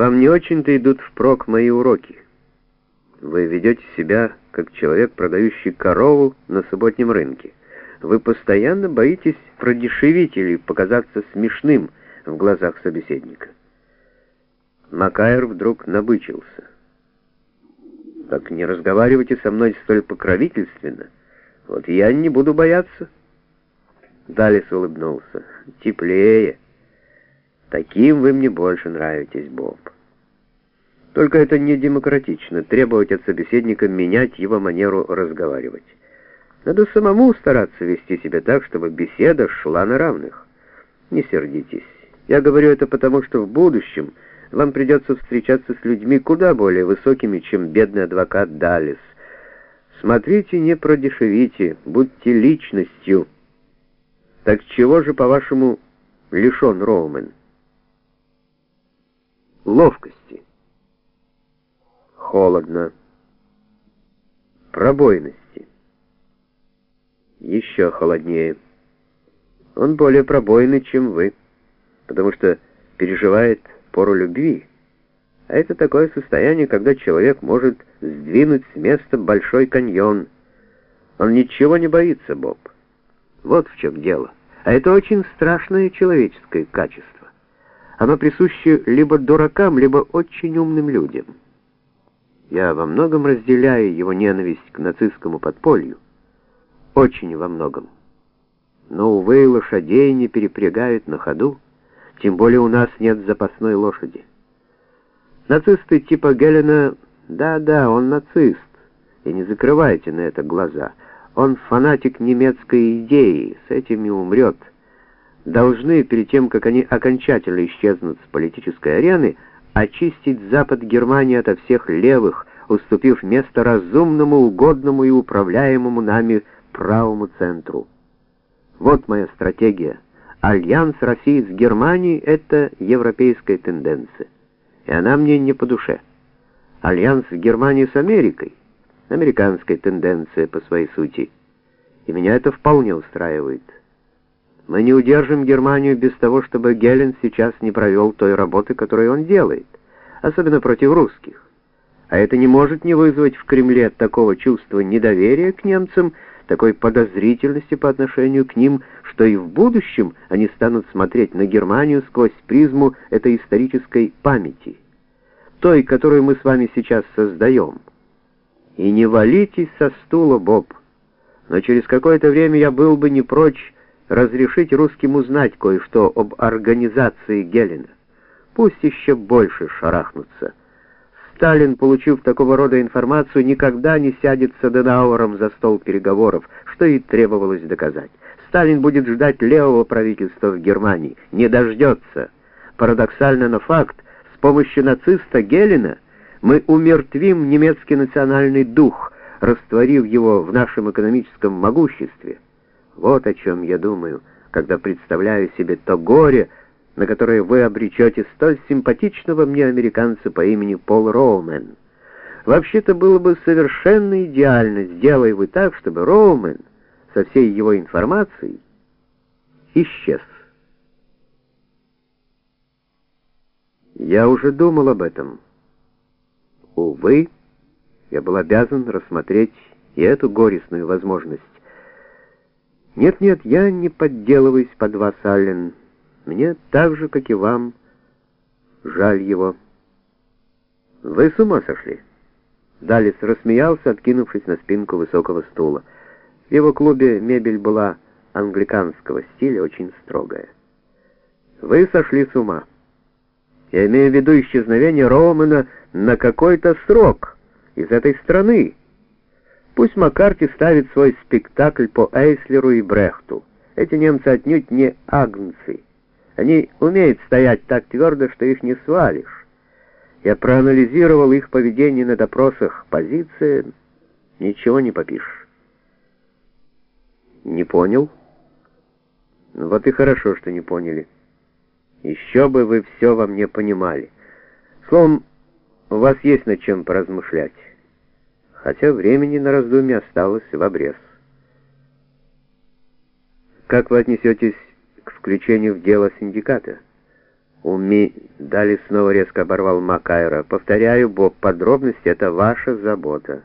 Вам не очень-то идут впрок мои уроки. Вы ведете себя как человек, продающий корову на субботнем рынке. Вы постоянно боитесь продешевить или показаться смешным в глазах собеседника. Макайр вдруг набычился. «Так не разговаривайте со мной столь покровительственно. Вот я не буду бояться». Далис улыбнулся. «Теплее». Таким вы мне больше нравитесь, Боб. Только это не демократично, требовать от собеседника менять его манеру разговаривать. Надо самому стараться вести себя так, чтобы беседа шла на равных. Не сердитесь. Я говорю это потому, что в будущем вам придется встречаться с людьми куда более высокими, чем бедный адвокат Даллес. Смотрите, не продешевите, будьте личностью. Так чего же, по-вашему, лишен Роумен? ловкости. Холодно. Пробойности. Еще холоднее. Он более пробойный, чем вы, потому что переживает пору любви. А это такое состояние, когда человек может сдвинуть с места большой каньон. Он ничего не боится, Боб. Вот в чем дело. А это очень страшное человеческое качество. Оно присуще либо дуракам, либо очень умным людям. Я во многом разделяю его ненависть к нацистскому подполью. Очень во многом. Но, увы, лошадей не перепрягают на ходу, тем более у нас нет запасной лошади. Нацисты типа Гелена, да-да, он нацист, и не закрывайте на это глаза. Он фанатик немецкой идеи, с этим и умрет должны, перед тем, как они окончательно исчезнут с политической арены, очистить Запад Германии ото всех левых, уступив место разумному, угодному и управляемому нами правому центру. Вот моя стратегия. Альянс России с Германией — это европейская тенденция, и она мне не по душе. Альянс Германии с Америкой — американская тенденция по своей сути, и меня это вполне устраивает. Мы не удержим Германию без того, чтобы Гелен сейчас не провел той работы, которую он делает, особенно против русских. А это не может не вызвать в Кремле такого чувства недоверия к немцам, такой подозрительности по отношению к ним, что и в будущем они станут смотреть на Германию сквозь призму этой исторической памяти, той, которую мы с вами сейчас создаем. И не валитесь со стула, Боб, но через какое-то время я был бы не прочь разрешить русским узнать кое-что об организации Гелена. Пусть еще больше шарахнутся. Сталин, получив такого рода информацию, никогда не сядет с Аденауэром за стол переговоров, что и требовалось доказать. Сталин будет ждать левого правительства в Германии. Не дождется. Парадоксально, но факт. С помощью нациста Гелена мы умертвим немецкий национальный дух, растворив его в нашем экономическом могуществе. Вот о чем я думаю, когда представляю себе то горе, на которое вы обречете столь симпатичного мне американца по имени Пол Роумен. Вообще-то было бы совершенно идеально, сделай вы так, чтобы Роумен со всей его информацией исчез. Я уже думал об этом. Увы, я был обязан рассмотреть и эту горестную возможность. Нет-нет, я не подделываюсь под вас, Аллен. Мне так же, как и вам, жаль его. Вы с ума сошли? Далис рассмеялся, откинувшись на спинку высокого стула. В его клубе мебель была англиканского стиля, очень строгая. Вы сошли с ума. Я имею в виду исчезновение Романа на какой-то срок из этой страны. Пусть Маккарти ставит свой спектакль по Эйслеру и Брехту. Эти немцы отнюдь не агнцы. Они умеют стоять так твердо, что их не свалишь. Я проанализировал их поведение на допросах. Позиция... Ничего не попишешь. Не понял? Вот и хорошо, что не поняли. Еще бы вы все во мне понимали. Словом, у вас есть над чем поразмышлять хотя времени на раздумье осталось в обрез. Как вы отнесетесь к включению в дело синдиката? Уми Дали снова резко оборвал Макайра. «Повторяю, Боб, подробности — это ваша забота».